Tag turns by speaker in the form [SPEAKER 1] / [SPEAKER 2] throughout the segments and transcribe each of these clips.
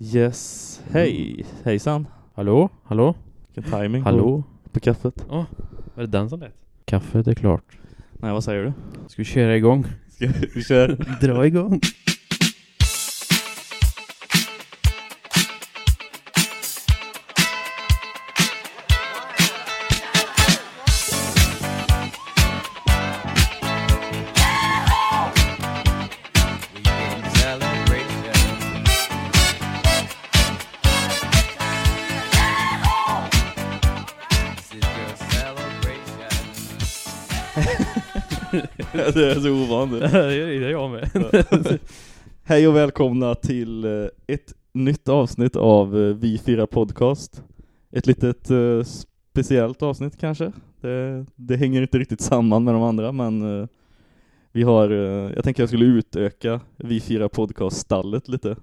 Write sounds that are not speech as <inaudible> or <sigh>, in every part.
[SPEAKER 1] Yes, hej, hejsan.
[SPEAKER 2] Hallå? Hallå?
[SPEAKER 1] Vilken timing på,
[SPEAKER 2] Hallå?
[SPEAKER 1] på kaffet.
[SPEAKER 2] Var det den som lät? Kaffet är klart.
[SPEAKER 1] Nej, vad säger du?
[SPEAKER 2] Ska vi köra igång?
[SPEAKER 1] Ska vi köra?
[SPEAKER 2] Dra igång.
[SPEAKER 1] Det är så ovanligt. <laughs>
[SPEAKER 2] det är jag med. <laughs>
[SPEAKER 1] Hej och välkomna till eh, ett nytt avsnitt av eh, Vi firar podcast. Ett litet eh, speciellt avsnitt kanske. Det, det hänger inte riktigt samman med de andra men vi har, jag tänker jag skulle utöka Vi firar podcast-stallet lite.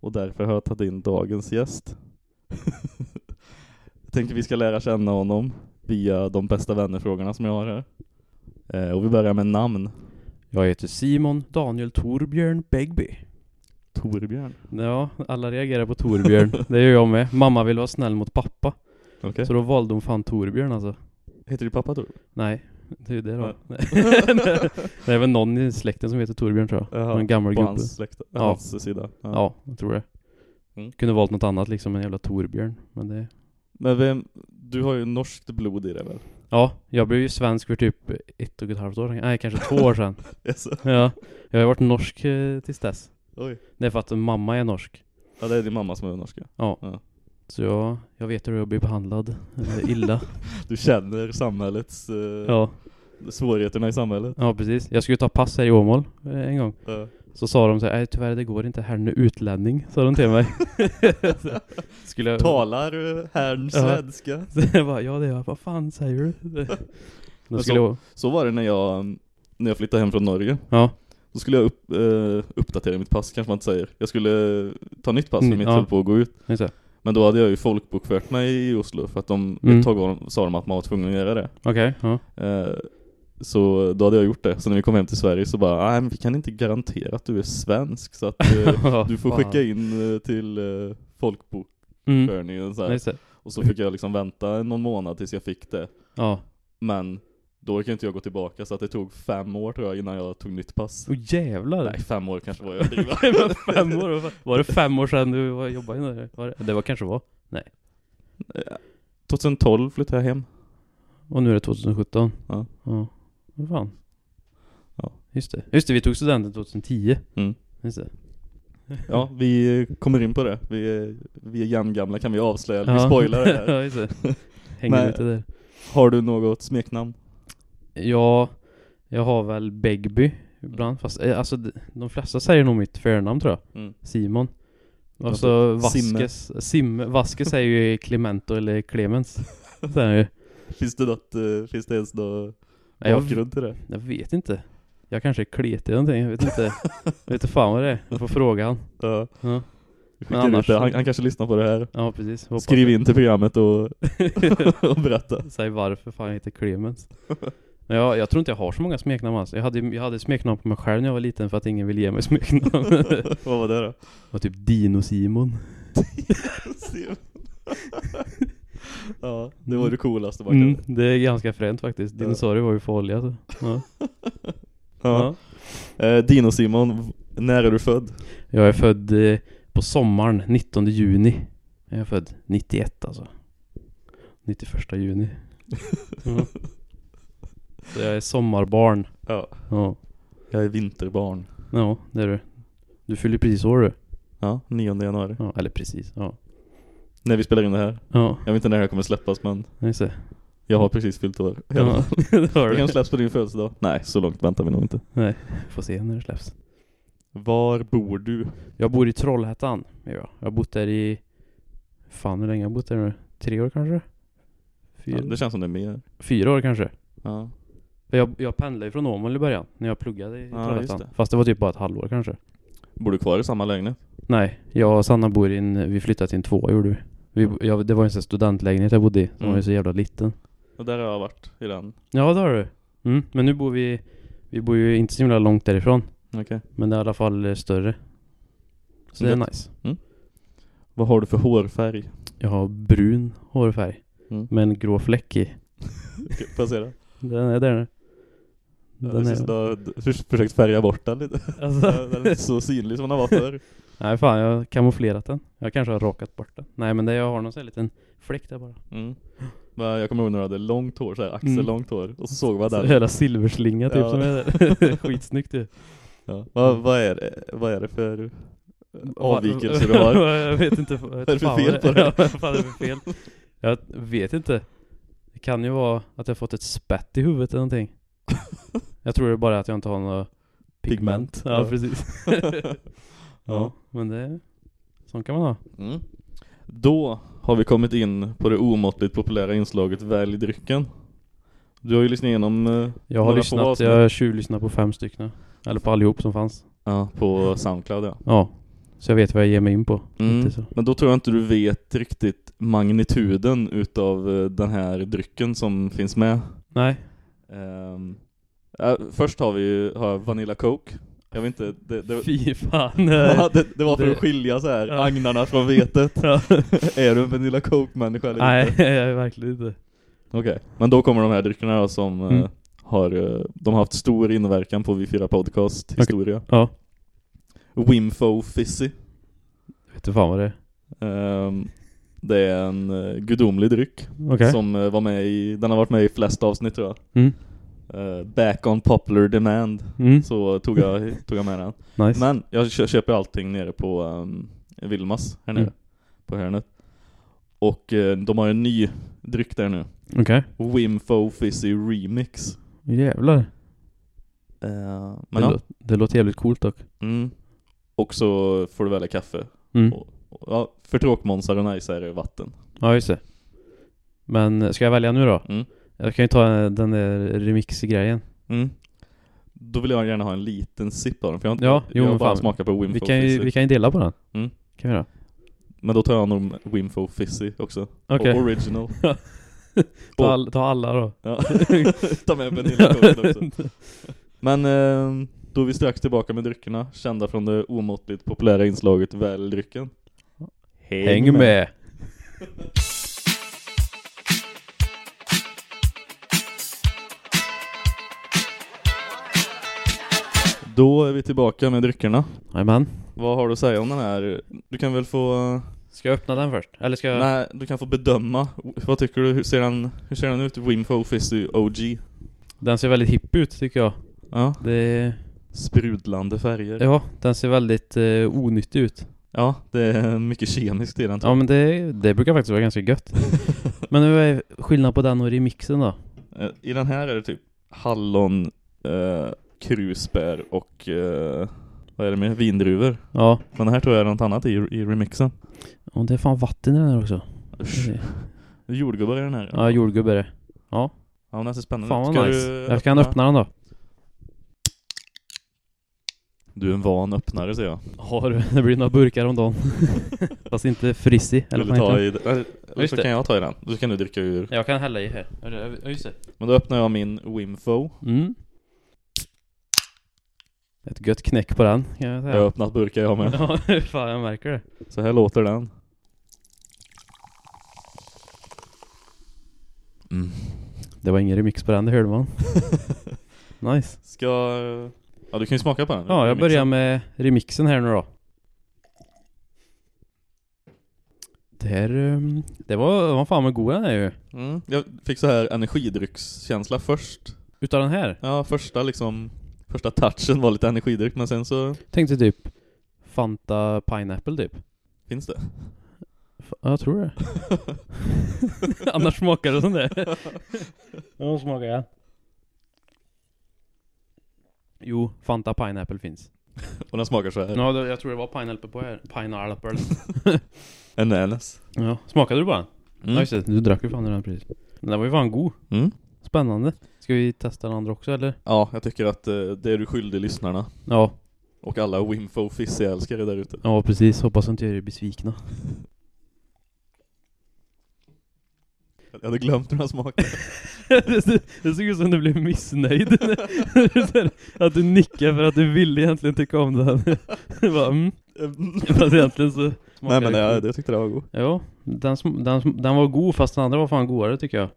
[SPEAKER 1] Och därför har jag tagit in dagens gäst. <laughs> jag tänker vi ska lära känna honom via de bästa vännerfrågorna som jag har här. Eh, och vi börjar med namn.
[SPEAKER 2] Jag heter Simon Daniel Torbjörn Begby.
[SPEAKER 1] Torbjörn.
[SPEAKER 2] Ja, alla reagerar på Torbjörn. <laughs> Det gör jag med. Mamma vill vara snäll mot pappa.
[SPEAKER 1] Okej.
[SPEAKER 2] Så då valde hon fan Torbjörn alltså.
[SPEAKER 1] Heter du pappa Torbjörn?
[SPEAKER 2] Nej, det är ju det då. <laughs> Det är väl någon i släkten som heter Torbjörn tror jag.
[SPEAKER 1] Jaha,
[SPEAKER 2] En gammal
[SPEAKER 1] På
[SPEAKER 2] gubbe.
[SPEAKER 1] hans släkt,
[SPEAKER 2] Ja.
[SPEAKER 1] hans sida. Ja.
[SPEAKER 2] Ja, jag tror det.
[SPEAKER 1] Mm.
[SPEAKER 2] Kunde valt något annat liksom, en jävla Torbjörn. Men det...
[SPEAKER 1] Men vem, du har ju norskt blod i dig väl?
[SPEAKER 2] Ja, jag blev ju svensk för typ ett och ett halvt år sedan. Nej, kanske två år sedan. <laughs>
[SPEAKER 1] Yes.
[SPEAKER 2] Ja, jag har varit norsk eh, tills dess.
[SPEAKER 1] Oj.
[SPEAKER 2] Det är för att mamma är norsk.
[SPEAKER 1] Ja, det är din mamma som är norska.
[SPEAKER 2] Ja.
[SPEAKER 1] Ja.
[SPEAKER 2] Så jag, jag vet hur jag blir behandlad eh, illa. <laughs>
[SPEAKER 1] Du känner samhällets, eh,
[SPEAKER 2] ja.
[SPEAKER 1] svårigheterna i samhället.
[SPEAKER 2] ja, precis. Jag skulle ta pass här i Åmål eh, en gång.
[SPEAKER 1] Ja.
[SPEAKER 2] Så sa de så här, nej tyvärr det går inte, herrn är utlänning, sa de till mig. Så <laughs> skulle jag...
[SPEAKER 1] Talar herrn
[SPEAKER 2] Ja.
[SPEAKER 1] svenska? <laughs>
[SPEAKER 2] Så jag bara, ja det är jag, vad fan säger du?
[SPEAKER 1] Men
[SPEAKER 2] jag...
[SPEAKER 1] Så var det när jag, när jag flyttade hem från Norge.
[SPEAKER 2] Ja,
[SPEAKER 1] Då skulle jag upp, eh, uppdatera mitt pass, kanske man inte säger. Jag skulle eh, ta nytt pass för
[SPEAKER 2] Mm,
[SPEAKER 1] mitt
[SPEAKER 2] ja.
[SPEAKER 1] höll på att gå ut. Men då hade jag ju folkbokfört mig i Oslo för att de,
[SPEAKER 2] Mm.
[SPEAKER 1] ett tag var sa de att man var tvungen att göra det.
[SPEAKER 2] Okej, ja.
[SPEAKER 1] Eh, så då hade jag gjort det. Så när vi kom hem till Sverige så bara, nej men vi kan inte garantera att du är svensk så att <laughs> eh, du får skicka in eh, till eh, folkbokförningen
[SPEAKER 2] Mm.
[SPEAKER 1] så här.
[SPEAKER 2] det.
[SPEAKER 1] Och så fick jag liksom vänta någon månad tills jag fick det.
[SPEAKER 2] Ja.
[SPEAKER 1] Men då kan inte jag gå tillbaka så att det tog fem år tror jag innan jag tog nytt pass.
[SPEAKER 2] Åh jävlar.
[SPEAKER 1] Nej, fem år kanske var jag. <laughs>
[SPEAKER 2] Nej, men fem år, var det fem år sedan du var- jobbade in där? Var det? det var kanske var.
[SPEAKER 1] 2012 flyttade jag hem.
[SPEAKER 2] Och nu är det 2017.
[SPEAKER 1] Ja.
[SPEAKER 2] Ja. Vad fan.
[SPEAKER 1] Ja.
[SPEAKER 2] Just det. Just det, vi tog studenten 2010.
[SPEAKER 1] Mm.
[SPEAKER 2] Just det.
[SPEAKER 1] Ja, vi kommer in på det. Vi är, vi är jämngamla kan vi avslöja. Vi
[SPEAKER 2] Ja.
[SPEAKER 1] spoilar det <laughs> här.
[SPEAKER 2] ja, just det. Hänger
[SPEAKER 1] Men-
[SPEAKER 2] där.
[SPEAKER 1] Har du något smeknamn?
[SPEAKER 2] Ja, jag har väl Begby ibland. Fast eh, alltså de- flesta säger nog mitt förnamn tror jag.
[SPEAKER 1] Mm.
[SPEAKER 2] Simon.
[SPEAKER 1] Alltså.
[SPEAKER 2] Vaskes. Simme. Vaskes är ju Clemento eller Clemens. <laughs> Det ju.
[SPEAKER 1] Finns det något, eh, finns det ens
[SPEAKER 2] jag,
[SPEAKER 1] bakgrund till det?
[SPEAKER 2] jag vet inte. Jag kanske är kletig eller någonting. Jag vet inte. Jag vet inte fan vad det är. Jag får fråga han.
[SPEAKER 1] Ja.
[SPEAKER 2] Ja, Men annars
[SPEAKER 1] det. Han, han kanske lyssnar på det här.
[SPEAKER 2] ja precis. Hoppas
[SPEAKER 1] Skriv
[SPEAKER 2] det.
[SPEAKER 1] in till programmet och, <laughs> och berätta.
[SPEAKER 2] Säg varför fan jag heter Clemens. Men jag, tror inte jag har så många smeknamn alls. Jag hade, jag hade smeknamn på mig själv när jag var liten för att ingen ville ge mig smeknamn. det <laughs>
[SPEAKER 1] Vad var det då?
[SPEAKER 2] var typ Dino Simon. <laughs>
[SPEAKER 1] ja, det var det coolaste man
[SPEAKER 2] Mm,
[SPEAKER 1] kan.
[SPEAKER 2] det är ganska fränt faktiskt. Dinosaurier var ju farliga så. <laughs> Ja.
[SPEAKER 1] Ja. Eh, Dino Simon, v- när är du född?
[SPEAKER 2] Jag är född eh, på sommaren, 19 juni. Jag är född 91 alltså. 91 juni. Ja. <laughs> Så jag är sommarbarn.
[SPEAKER 1] Ja.
[SPEAKER 2] Ja,
[SPEAKER 1] Jag är vinterbarn.
[SPEAKER 2] ja det är du. Du fyller precis år du.
[SPEAKER 1] Ja, 9 januari.
[SPEAKER 2] Ja, eller precis. Ja.
[SPEAKER 1] När vi spelar in det här.
[SPEAKER 2] Ja,
[SPEAKER 1] Jag vet inte när det här kommer släppas men
[SPEAKER 2] just det.
[SPEAKER 1] jag har precis fyllt år.
[SPEAKER 2] Ja, <laughs> det har <laughs>
[SPEAKER 1] Det kan släppas på din födelsedag. Nej, så långt väntar vi nog inte.
[SPEAKER 2] Nej, får se när det släpps.
[SPEAKER 1] Var bor du?
[SPEAKER 2] Jag bor i Trollhättan. Ja, jag har bott där i... Fan hur länge har jag bott där nu? Tre år kanske? Fyra,
[SPEAKER 1] Ja, det känns som det är mer.
[SPEAKER 2] Fyra år kanske.
[SPEAKER 1] Ja.
[SPEAKER 2] Jag, jag pendlade ju från Åmål i början, när jag pluggade i
[SPEAKER 1] Ja,
[SPEAKER 2] Trollhättan. Fast det var typ bara ett halvår kanske.
[SPEAKER 1] Bor du kvar i samma lägenhet?
[SPEAKER 2] Nej, jag och Sanna bor i en, vi flyttade till en tvåa gjorde vi. vi jag, det var en sån studentlägenhet jag bodde i, som
[SPEAKER 1] Mm.
[SPEAKER 2] var ju så jävla liten.
[SPEAKER 1] Och där har jag varit i den.
[SPEAKER 2] Ja det har du. Mm, men nu bor vi, vi bor ju inte så himla långt därifrån.
[SPEAKER 1] Okej.
[SPEAKER 2] Men det är i alla fall eh, större. Så det är nice.
[SPEAKER 1] Vad har du för hårfärg?
[SPEAKER 2] Jag har brun hårfärg.
[SPEAKER 1] Mm.
[SPEAKER 2] Med en grå fläck i. <laughs>
[SPEAKER 1] Får jag se det?
[SPEAKER 2] Den är där nu.
[SPEAKER 1] Den är... Du har förs- försökt färga bort den lite. <laughs>
[SPEAKER 2] Alltså,
[SPEAKER 1] Den är inte så synlig som den var förr. <laughs>
[SPEAKER 2] nej fan, jag har kamouflerat den. Jag kanske har rakat bort den. Nej men det, jag har någon sån här liten fläck där bara.
[SPEAKER 1] Mm. Men jag kommer ihåg när du hade långt hår, så här, axellångt hår. Och så såg man
[SPEAKER 2] Så
[SPEAKER 1] den.
[SPEAKER 2] hela silverslinga typ
[SPEAKER 1] Ja.
[SPEAKER 2] som är där. <laughs> Skitsnyggt ju.
[SPEAKER 1] Ja. Vad, vad, är det, vad är det för avvikelser du har?
[SPEAKER 2] jag vet inte. Vad
[SPEAKER 1] är det för fel på?
[SPEAKER 2] Vad fan är det för fel? Jag vet inte. Det kan ju vara att jag fått ett spett i huvudet eller någonting. Jag tror det är bara att jag inte har något pigment.
[SPEAKER 1] Pigment,
[SPEAKER 2] Ja, <laughs>
[SPEAKER 1] ja.
[SPEAKER 2] precis. ja, men det... Sånt kan man ha.
[SPEAKER 1] Mm. Då har vi kommit in på det omåttligt populära inslaget Välj drycken. Du har ju lyssnat igenom eh,
[SPEAKER 2] Jag har lyssnat, jag har tjuvlyssnat på fem stycken. Eller på allihop som fanns.
[SPEAKER 1] ja, på Soundcloud ja.
[SPEAKER 2] Ja. Så jag vet vad jag ger mig in på.
[SPEAKER 1] Mm. Men då tror jag inte du vet riktigt magnituden utav eh, den här drycken som finns med.
[SPEAKER 2] Nej.
[SPEAKER 1] Ehm, äh, först har vi ju har Vanilla Coke. Jag vet inte, det, det,
[SPEAKER 2] Fy fan. <laughs>
[SPEAKER 1] ja, det, det var för att skilja så här
[SPEAKER 2] Ja.
[SPEAKER 1] agnarna från vetet.
[SPEAKER 2] Ja. <laughs>
[SPEAKER 1] är du en Vanilla Coke-människa eller
[SPEAKER 2] Nej,
[SPEAKER 1] inte?
[SPEAKER 2] jag är verkligen inte.
[SPEAKER 1] Okej, men då kommer de här dryckerna som eh,
[SPEAKER 2] Mm.
[SPEAKER 1] har, eh, de har haft stor inverkan på V4 Podcast historia.
[SPEAKER 2] Ja.
[SPEAKER 1] Wimfo Fizzy.
[SPEAKER 2] Vet du fan vad det är?
[SPEAKER 1] Ehm, det är en uh, gudomlig dryck
[SPEAKER 2] Okej.
[SPEAKER 1] som eh, var med i, den har varit med i flest avsnitt tror jag.
[SPEAKER 2] Mm.
[SPEAKER 1] Eh, back on popular demand
[SPEAKER 2] Mm.
[SPEAKER 1] så tog jag, tog jag med den. <laughs>
[SPEAKER 2] Nice.
[SPEAKER 1] Men jag kö- köper allting nere på um, Vilmas här nere.
[SPEAKER 2] Mm.
[SPEAKER 1] På Härnet. Och eh, de har en ny dryck där nu.
[SPEAKER 2] Okej.
[SPEAKER 1] Wimfo Fizzy Remix.
[SPEAKER 2] Jävlar. Det,
[SPEAKER 1] men ja.
[SPEAKER 2] lå- det låter jävligt coolt dock.
[SPEAKER 1] Mm. Och så får du välja kaffe.
[SPEAKER 2] Mm.
[SPEAKER 1] Och, och, ja, för tråkmånsar och nice är det vatten.
[SPEAKER 2] Ja, just det. Men ska jag välja nu då?
[SPEAKER 1] Mm.
[SPEAKER 2] Jag kan ju ta den där remix-grejen.
[SPEAKER 1] Mm. Då vill jag gärna ha en liten sipp av den, för jag har
[SPEAKER 2] Ja,
[SPEAKER 1] jag
[SPEAKER 2] jo,
[SPEAKER 1] har
[SPEAKER 2] men
[SPEAKER 1] bara
[SPEAKER 2] fan.
[SPEAKER 1] smakat på Wimfo
[SPEAKER 2] Vi kan, ju,
[SPEAKER 1] Fizzy.
[SPEAKER 2] vi kan ju dela på den.
[SPEAKER 1] Mm.
[SPEAKER 2] Kan vi göra?
[SPEAKER 1] Men då tar jag nog Wimfo Fizzy också.
[SPEAKER 2] Okej.
[SPEAKER 1] Och original. <laughs>
[SPEAKER 2] Ta, all, ta alla då.
[SPEAKER 1] Ja. <laughs> Ta med Vanilla Coke också. <laughs> Men eh, då är vi strax tillbaka med dryckerna, kända från det omåttligt populära inslaget Välj drycken.
[SPEAKER 2] Häng med!
[SPEAKER 1] Då är vi tillbaka med dryckerna.
[SPEAKER 2] Jajamän.
[SPEAKER 1] Vad har du att säga om den här? Du kan väl få...
[SPEAKER 2] Ska jag öppna den först? Eller ska jag...
[SPEAKER 1] Nej, du kan få bedöma. Vad tycker du? Hur ser den, hur ser den ut? Wimfo Fizzy OG.
[SPEAKER 2] Den ser väldigt hipp ut tycker jag.
[SPEAKER 1] Ja.
[SPEAKER 2] Det...
[SPEAKER 1] Sprudlande färger.
[SPEAKER 2] Ja, den ser väldigt eh, onyttig ut.
[SPEAKER 1] Ja, det är mycket kemiskt i den.
[SPEAKER 2] Ja men det, det brukar faktiskt vara ganska gött. <laughs> men nu är skillnad på den och remixen då?
[SPEAKER 1] Eh, I den här är det typ hallon, eh, krusbär och eh, vad är det med? Vindruvor.
[SPEAKER 2] Ja.
[SPEAKER 1] Men den här tror jag är något annat i, i remixen.
[SPEAKER 2] Och det är fan vatten i den här också.
[SPEAKER 1] Usch. Jordgubbar i den här.
[SPEAKER 2] Ja, jordgubbe är det. Ja,
[SPEAKER 1] Ja, den ser spännande
[SPEAKER 2] fan vad
[SPEAKER 1] Ska
[SPEAKER 2] nice.
[SPEAKER 1] du
[SPEAKER 2] Jag kan öppna den då.
[SPEAKER 1] Du är en van öppnare ser jag.
[SPEAKER 2] Har du? Det blir några burkar om dagen. <laughs> Fast inte frizzy. Eller
[SPEAKER 1] Vill du ta i, eller eller
[SPEAKER 2] Just
[SPEAKER 1] så kan jag ta i den. Då kan du dricka ur.
[SPEAKER 2] Jag kan hälla i här. Ja, just det.
[SPEAKER 1] Men då öppnar jag min Wimfo.
[SPEAKER 2] Mm. Ett gött knäck på den kan jag
[SPEAKER 1] Jag
[SPEAKER 2] säga.
[SPEAKER 1] har öppnat burkar jag med. <laughs>
[SPEAKER 2] Ja, <laughs> fan jag märker det.
[SPEAKER 1] Så här låter den. Mm.
[SPEAKER 2] Det var ingen remix på den, det hörde man. <laughs> nice.
[SPEAKER 1] Ska... Ja, du kan ju smaka på den.
[SPEAKER 2] Ja, jag
[SPEAKER 1] Remixen.
[SPEAKER 2] börjar med remixen här nu då. Det här, um, det var, det var fan med god den är ju.
[SPEAKER 1] Mm. Jag fick så här energidryckskänsla först.
[SPEAKER 2] Utav den här.
[SPEAKER 1] Ja, första liksom Första touchen var lite energidryck men sen så
[SPEAKER 2] Tänkte typ Fanta Pineapple typ.
[SPEAKER 1] finns det.
[SPEAKER 2] F- Ja, jag tror det. <laughs> Annars smakar det som det. Ja, smakar jag. Jo, Fanta Pineapple finns.
[SPEAKER 1] Och den smakar så här.
[SPEAKER 2] Ja, det, jag tror det var pineapple på här. Pineapple. <laughs>
[SPEAKER 1] Ananas.
[SPEAKER 2] ja, smakade du bara?
[SPEAKER 1] Mm.
[SPEAKER 2] Ja, just det. Du drack ju fan den precis. Den var ju fan god.
[SPEAKER 1] Mm.
[SPEAKER 2] Spännande. Ska vi testa den andra också eller?
[SPEAKER 1] Ja, jag tycker att eh, det är du skyldig lyssnarna.
[SPEAKER 2] Ja,
[SPEAKER 1] Och alla Wimfo Fizzy-älskare där ute.
[SPEAKER 2] ja precis. Hoppas jag inte gör er besvikna.
[SPEAKER 1] Jag hade glömt hur den smakade.
[SPEAKER 2] det, det, det såg ut som du blev missnöjd. <laughs> att du nickade för att du ville egentligen tycka om den. <laughs> Bara, mm. Fast egentligen så
[SPEAKER 1] Nej men jag, jag tyckte det var god.
[SPEAKER 2] Jo, den, den, den var god fast den andra var fan godare tycker jag.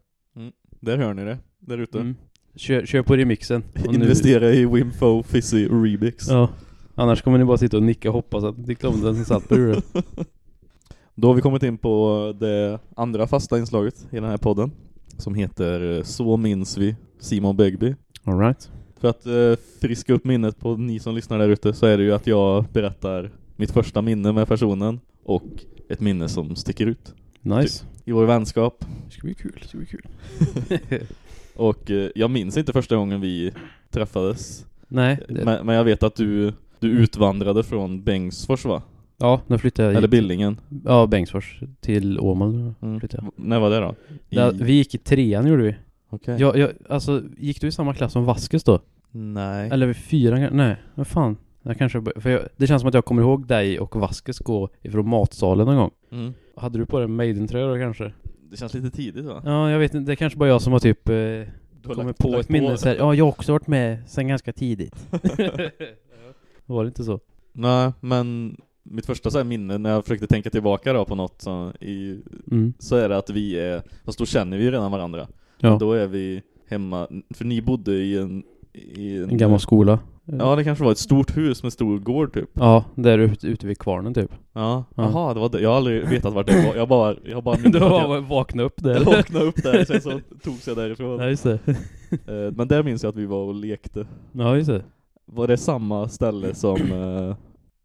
[SPEAKER 1] Där hör ni det, där ute.
[SPEAKER 2] Mm. Kör, kör på remixen. <laughs> Och nu-
[SPEAKER 1] Investera i Wimfo Fizzy Remix.
[SPEAKER 2] Ja. Annars kommer ni bara sitta och nicka och hoppas att ni om den som satt på huvudet. <laughs>
[SPEAKER 1] Då har vi kommit in på det andra fasta inslaget i den här podden. Som heter eh, Så minns vi Simon Begby.
[SPEAKER 2] Alright.
[SPEAKER 1] För att eh, friska upp minnet på ni som lyssnar där ute så är det ju att jag berättar mitt första minne med personen och ett minne som sticker ut
[SPEAKER 2] Nice.
[SPEAKER 1] i vår vänskap.
[SPEAKER 2] Det ska bli kul, det ska bli kul. <laughs>
[SPEAKER 1] Och eh, jag minns inte första gången vi träffades.
[SPEAKER 2] Nej, det,
[SPEAKER 1] Men, men jag vet att du, du utvandrade från Bengtsfors va?
[SPEAKER 2] ja, nu flyttade jag
[SPEAKER 1] Eller
[SPEAKER 2] hit.
[SPEAKER 1] Billingen.
[SPEAKER 2] Ja, Bengtsfors till Åmål.
[SPEAKER 1] Mm.
[SPEAKER 2] Flyttade jag.
[SPEAKER 1] När var det då? I...
[SPEAKER 2] Där, vi gick i trean gjorde vi.
[SPEAKER 1] Okej.
[SPEAKER 2] Jag, jag, alltså, gick du i samma klass som Vaskes då?
[SPEAKER 1] Nej.
[SPEAKER 2] Eller fyran? Nej, vad fan. Jag kanske, för jag, det känns som att jag kommer ihåg dig och Vaskes gå ifrån matsalen någon gång.
[SPEAKER 1] Mm.
[SPEAKER 2] Hade du på dig en Maiden-tröja då kanske?
[SPEAKER 1] Det känns lite tidigt va?
[SPEAKER 2] Ja, jag vet inte. Det är kanske bara jag som har typ eh,
[SPEAKER 1] har
[SPEAKER 2] kommit
[SPEAKER 1] lagt-
[SPEAKER 2] på
[SPEAKER 1] lagt
[SPEAKER 2] ett minne så här. Ja, jag har också varit med sen ganska tidigt. <laughs> Var det inte så?
[SPEAKER 1] Nej, men mitt första så här minne när jag försökte tänka tillbaka då på något så, i,
[SPEAKER 2] Mm.
[SPEAKER 1] så är det att vi är, fast då känner vi ju redan varandra.
[SPEAKER 2] Ja.
[SPEAKER 1] Då är vi hemma, för ni bodde i en, i
[SPEAKER 2] En gammal skola.
[SPEAKER 1] Ja, det kanske var ett stort hus med stor gård typ.
[SPEAKER 2] Ja, där ute, ute vid kvarnen typ.
[SPEAKER 1] Ja,
[SPEAKER 2] Ja.
[SPEAKER 1] jaha, det var det. Jag har aldrig vetat vart det var. Jag bara, jag <laughs> har bara
[SPEAKER 2] Du
[SPEAKER 1] minns att jag,
[SPEAKER 2] var vakna upp där.
[SPEAKER 1] jag vaknade upp där, sen så togs jag därifrån.
[SPEAKER 2] Ja, just det.
[SPEAKER 1] Eh, Men där minns jag att vi var och lekte.
[SPEAKER 2] Ja, just det.
[SPEAKER 1] Var det samma ställe som, eh,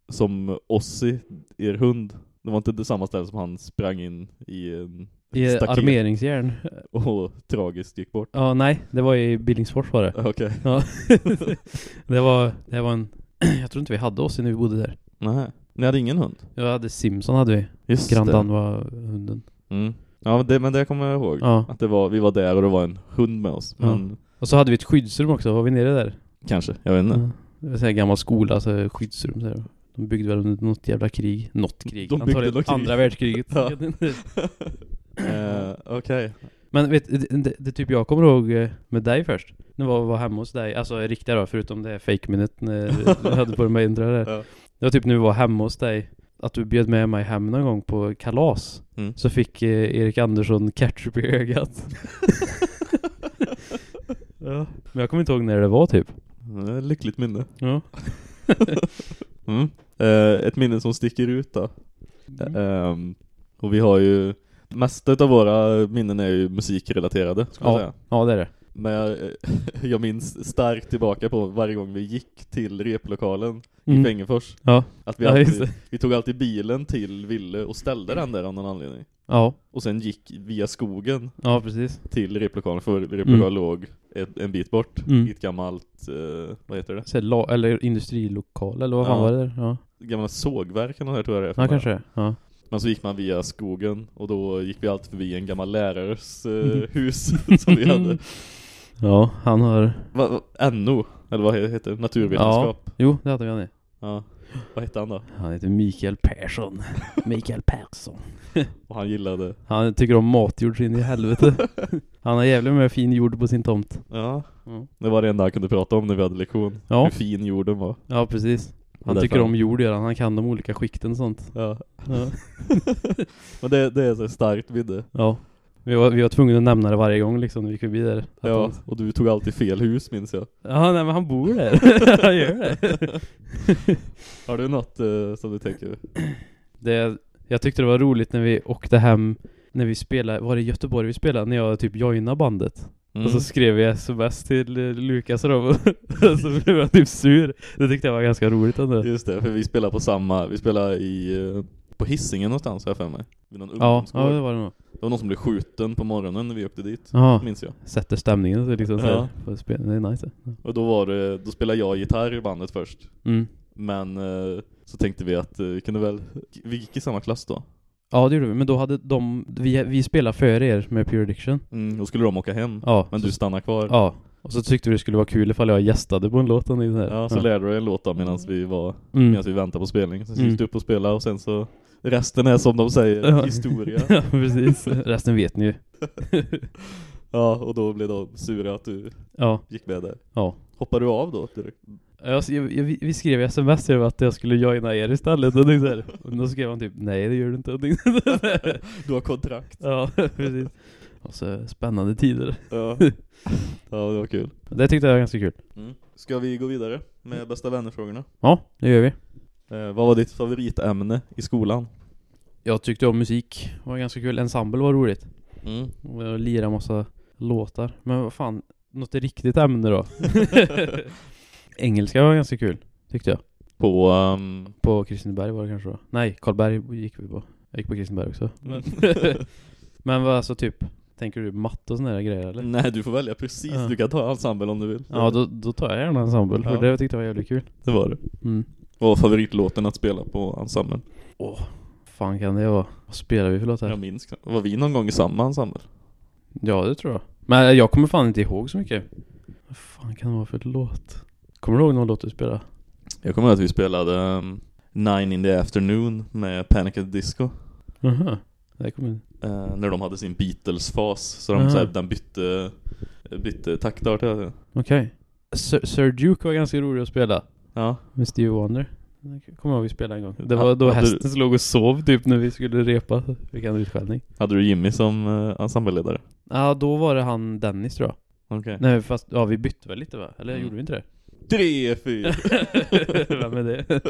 [SPEAKER 1] som Ossi, er hund? Det var inte det samma ställe som han sprang in i en
[SPEAKER 2] I
[SPEAKER 1] staket
[SPEAKER 2] armeringsjärn. <laughs>
[SPEAKER 1] och tragiskt gick bort?
[SPEAKER 2] Ja, nej. Det var i Billingsfors var det. <laughs>
[SPEAKER 1] Okej.
[SPEAKER 2] Ja. <laughs> det var, det var en... <clears throat> Jag tror inte vi hade oss när vi bodde där.
[SPEAKER 1] Nej. Ni hade ingen hund?
[SPEAKER 2] Jag hade Simpson hade vi.
[SPEAKER 1] Just
[SPEAKER 2] Grandan var hunden.
[SPEAKER 1] det. Mm. Ja, men det, men det kommer jag ihåg.
[SPEAKER 2] Ja.
[SPEAKER 1] Att det var, vi var där och det var en hund med oss.
[SPEAKER 2] Ja.
[SPEAKER 1] Men
[SPEAKER 2] Och så hade vi ett skyddsrum också. Var vi nere där?
[SPEAKER 1] kanske, jag vet inte.
[SPEAKER 2] Ja. Det var så här gammal skola, så här skyddsrum så här. De byggde väl under något jävla krig. Något krig.
[SPEAKER 1] De byggde något krig.
[SPEAKER 2] Andra världskriget.
[SPEAKER 1] Ja.
[SPEAKER 2] Jag vet inte.
[SPEAKER 1] Eh, Okej.
[SPEAKER 2] Men vet det, det, typ jag kommer ihåg eh, med dig först. Nu var var hemma hos dig, alltså riktiga då, förutom det fake-minnet när du hade på dig med intro där. <laughs>
[SPEAKER 1] Ja.
[SPEAKER 2] Det var typ när vi var hemma hos dig, att du bjöd med mig hem någon gång på kalas.
[SPEAKER 1] Mm.
[SPEAKER 2] Så fick eh, Erik Andersson ketchup i ögat. <laughs> ja. Men jag kommer inte ihåg när det var typ.
[SPEAKER 1] Det är ett lyckligt minne.
[SPEAKER 2] Ja. <laughs>
[SPEAKER 1] Mm. Eh, ett minne som sticker ut då.
[SPEAKER 2] Mm.
[SPEAKER 1] Ehm, och vi har ju Mesta av våra minnen är ju musikrelaterade, ska jag
[SPEAKER 2] Ja.
[SPEAKER 1] säga.
[SPEAKER 2] Ja, det är det.
[SPEAKER 1] Men jag, eh, <laughs> jag minns starkt tillbaka på varje gång vi gick till replokalen i
[SPEAKER 2] Mm.
[SPEAKER 1] Fängefors.
[SPEAKER 2] Ja.
[SPEAKER 1] Att vi, alltid, vi tog alltid bilen till Ville och ställde den där av någon anledning.
[SPEAKER 2] Ja.
[SPEAKER 1] Och sen gick via skogen
[SPEAKER 2] Ja, precis.
[SPEAKER 1] till replokalen, för replokalen
[SPEAKER 2] Mm.
[SPEAKER 1] låg ett, en bit bort
[SPEAKER 2] Mm.
[SPEAKER 1] i ett gammalt, eh, vad heter det?
[SPEAKER 2] Så här, eller industrilokal, eller vad fan
[SPEAKER 1] Ja.
[SPEAKER 2] var det där? Ja,
[SPEAKER 1] Gamla sågverk eller där tror jag det är.
[SPEAKER 2] ja kanske. Ja.
[SPEAKER 1] Men så gick man via skogen och då gick vi alltid förbi en gammal lärares eh,
[SPEAKER 2] Mm. <laughs>
[SPEAKER 1] hus <laughs> som vi hade.
[SPEAKER 2] Ja, han har...
[SPEAKER 1] Va, va, NO, eller vad heter det? Naturvetenskap.
[SPEAKER 2] Jo, det hade vi han i.
[SPEAKER 1] Ja. Vad hette han då?
[SPEAKER 2] Han heter Mikael Persson. <laughs> Mikael Persson.
[SPEAKER 1] Och han gillade...
[SPEAKER 2] Han tycker om matjord så in i helvete. Han har jävligt med fin jord på sin tomt.
[SPEAKER 1] Ja.
[SPEAKER 2] Ja,
[SPEAKER 1] Det var det enda han kunde prata om när vi hade lektion.
[SPEAKER 2] Ja.
[SPEAKER 1] Hur fin jorden var.
[SPEAKER 2] ja precis. Han
[SPEAKER 1] därför
[SPEAKER 2] tycker om jord gör han. Han kan de olika skikten och sånt.
[SPEAKER 1] Ja.
[SPEAKER 2] Ja. <laughs>
[SPEAKER 1] Men det, det är så starkt minne.
[SPEAKER 2] ja. Vi var, vi var tvungna att nämna det varje gång liksom när vi gick förbi där.
[SPEAKER 1] Ja,
[SPEAKER 2] han-
[SPEAKER 1] och du tog alltid fel hus minns jag.
[SPEAKER 2] Ja, nej men han bor där. <laughs> han gör det. <laughs>
[SPEAKER 1] Har du något eh, som du tänker?
[SPEAKER 2] det. Jag tyckte det var roligt när vi åkte hem när vi spelade, var det i Göteborg vi spelade? När jag typ joinade bandet.
[SPEAKER 1] Mm.
[SPEAKER 2] Och så skrev jag sms till eh, Lukas och dem <laughs> och så blev jag typ sur. Det tyckte jag var ganska roligt ändå.
[SPEAKER 1] Just det, för vi spelar på samma, vi spelar i, eh, på Hisingen någonstans har jag för mig. Vid någon
[SPEAKER 2] Ja, ja det var det nog.
[SPEAKER 1] Det var någon som blev skjuten på morgonen när vi åkte dit.
[SPEAKER 2] Ja,
[SPEAKER 1] Minns jag.
[SPEAKER 2] sätter stämningen så liksom så här,
[SPEAKER 1] Ja.
[SPEAKER 2] på spel. Det är nice. Ja.
[SPEAKER 1] Och då var det, då spelade jag gitarr i bandet först.
[SPEAKER 2] Mm.
[SPEAKER 1] Men eh, så tänkte vi att vi kunde väl, vi gick i samma klass då.
[SPEAKER 2] Ja det gjorde vi, men då hade de, vi, vi spelade före er med Pure Addiction.
[SPEAKER 1] Mm, då skulle de åka hem.
[SPEAKER 2] Ja.
[SPEAKER 1] Men du stannade kvar.
[SPEAKER 2] Ja. Och så tyckte vi det skulle vara kul ifall jag gästade på en låt. Och så här.
[SPEAKER 1] Ja, så lärde du dig en låt medan vi var,
[SPEAKER 2] Mm.
[SPEAKER 1] medan vi väntade på spelning. Sen
[SPEAKER 2] Mm.
[SPEAKER 1] gick du upp och spelade och sen så, resten är som de säger,
[SPEAKER 2] Ja.
[SPEAKER 1] historia. <laughs>
[SPEAKER 2] ja, precis. Resten vet ni ju. <laughs>
[SPEAKER 1] Ja, och då blev de sura att du
[SPEAKER 2] Ja,
[SPEAKER 1] gick med där.
[SPEAKER 2] ja.
[SPEAKER 1] Hoppade du av då direkt?
[SPEAKER 2] Jag, jag, jag, vi skrev i sms till att jag skulle joina er istället och, så här. och då skrev han typ Nej det gör du inte <laughs>
[SPEAKER 1] Du har kontrakt.
[SPEAKER 2] Ja precis Och så spännande tider
[SPEAKER 1] Ja. <laughs> ja, det var kul.
[SPEAKER 2] Det tyckte jag var ganska kul
[SPEAKER 1] Mm. Ska vi gå vidare med bästa vännerfrågorna?
[SPEAKER 2] Ja, det gör vi
[SPEAKER 1] Eh, vad var ditt favoritämne i skolan?
[SPEAKER 2] Jag tyckte om musik, det var ganska kul, ensemble var roligt
[SPEAKER 1] Mm.
[SPEAKER 2] Jag lirade massa låtar Men vad fan, något riktigt ämne då? <laughs> Engelska var ganska kul, tyckte jag
[SPEAKER 1] På, um,
[SPEAKER 2] På Kristineberg var det kanske då? Nej, Karlberg gick vi på Jag gick på Kristineberg också Men, <laughs> Men vad alltså typ Tänker du matte och såna där grejer eller?
[SPEAKER 1] nej du får välja precis,
[SPEAKER 2] Ja.
[SPEAKER 1] du kan ta ensemble om du vill.
[SPEAKER 2] Ja då, då tar jag gärna ensemble, för
[SPEAKER 1] Ja.
[SPEAKER 2] det tyckte jag var jävligt kul
[SPEAKER 1] Det var det.
[SPEAKER 2] mm.
[SPEAKER 1] Var favoritlåten att spela på ensemblen?
[SPEAKER 2] Åh, fan kan det vara? Vad spelar vi för låtar?
[SPEAKER 1] Jag minns. Var vi någon gång i samma ensemble?
[SPEAKER 2] Ja, det tror jag. Men jag kommer fan inte ihåg så mycket. Vad fan kan det vara för låt? Kommer du ihåg någon låt du spelade?
[SPEAKER 1] Jag kommer ihåg att vi spelade um, Nine in the afternoon med Panic at the Disco.
[SPEAKER 2] Jaha. Det kommer
[SPEAKER 1] Eh, när de hade sin Beatles-fas. Så de
[SPEAKER 2] Aha.
[SPEAKER 1] så här, den bytte, bytte taktart.
[SPEAKER 2] Okej. Sir, Sir Duke var ganska rolig att spela.
[SPEAKER 1] Ja.
[SPEAKER 2] Med Stevie Wonder. Kommer jag ihåg vi spelade en gång. Det var då
[SPEAKER 1] hade du-
[SPEAKER 2] hästen låg och sov typ när vi skulle repa. Fick han utskällning.
[SPEAKER 1] Hade du Jimmy som uh, ensembleledare?
[SPEAKER 2] Ja, då var det han Dennis tror jag.
[SPEAKER 1] Okej.
[SPEAKER 2] Nej, fast ja, vi bytte väl lite va? Eller
[SPEAKER 1] Mm.
[SPEAKER 2] gjorde vi inte det?
[SPEAKER 1] Tre, fyra. <laughs>
[SPEAKER 2] Vem är det? <laughs>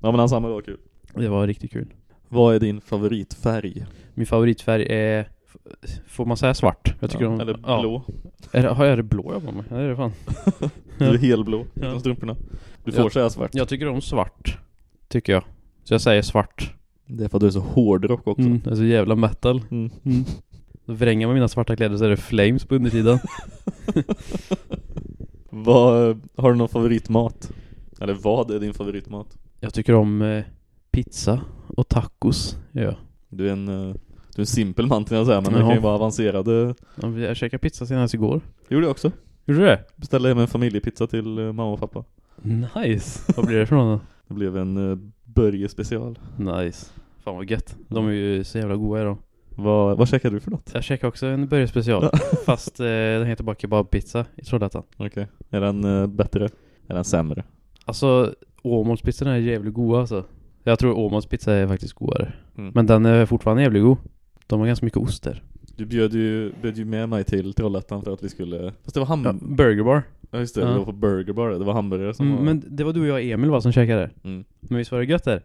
[SPEAKER 1] ja men ensemble var kul.
[SPEAKER 2] det var riktigt kul.
[SPEAKER 1] Vad är din favoritfärg?
[SPEAKER 2] Min favoritfärg är... Får man säga svart? Jag tycker
[SPEAKER 1] ja,
[SPEAKER 2] om...
[SPEAKER 1] Eller
[SPEAKER 2] ja.
[SPEAKER 1] blå.
[SPEAKER 2] Är det, har jag det blå jag på mig? Ja, det är det fan. <laughs>
[SPEAKER 1] Du är helblå
[SPEAKER 2] Ja.
[SPEAKER 1] utan strumporna. Du får
[SPEAKER 2] Ja.
[SPEAKER 1] säga svart.
[SPEAKER 2] Jag tycker om svart. Tycker jag. Så jag säger svart.
[SPEAKER 1] Det är för att du är så hårdrock också.
[SPEAKER 2] Mm, det är så jävla metal.
[SPEAKER 1] Mm.
[SPEAKER 2] Mm. Då vränger man mina svarta kläder så är det flames på undersidan.
[SPEAKER 1] Vad, har du någon favoritmat? Eller vad är din favoritmat?
[SPEAKER 2] Jag tycker om eh, pizza och tacos. Ja.
[SPEAKER 1] Du är en, eh, du är en simpel man till jag säga, men det kan ju vara avancerade.
[SPEAKER 2] Ja, Jag käkade pizza senast igår.
[SPEAKER 1] Gjorde jag också.
[SPEAKER 2] Gjorde du det?
[SPEAKER 1] Beställde hem en familjepizza till eh, mamma och pappa.
[SPEAKER 2] Nice. Vad blir det för någon
[SPEAKER 1] Det blev en uh, Börje special.
[SPEAKER 2] då? Nice. Fan vad gött. De är ju så jävla goda de.
[SPEAKER 1] Vad, vad käkade du för något?
[SPEAKER 2] Jag käkade också en Börje special. <laughs> fast eh, den heter bara kebabpizza i Trollhättan.
[SPEAKER 1] Okej. Är den eh, bättre? Är den sämre?
[SPEAKER 2] Alltså Åmålspizzan är jävligt god alltså. Jag tror Åmåls pizza är faktiskt godare.
[SPEAKER 1] Mm.
[SPEAKER 2] Men den är fortfarande jävligt god. De har ganska mycket ost där.
[SPEAKER 1] Du bjöd ju, bjöd ju med mig till Trollhättan för att vi skulle... Fast det var ham...
[SPEAKER 2] Ja, Burger Bar.
[SPEAKER 1] Ja just det,
[SPEAKER 2] Ja.
[SPEAKER 1] det var på Burger Bar det var hamburgare som
[SPEAKER 2] Mm,
[SPEAKER 1] var...
[SPEAKER 2] men det var du och jag och Emil va som käkade där.
[SPEAKER 1] Mm,
[SPEAKER 2] Men visst var det gött där?